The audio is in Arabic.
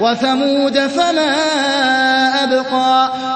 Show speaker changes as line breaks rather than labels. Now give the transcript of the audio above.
وَثَمُودَ فَمَا أَبْقَىٰ.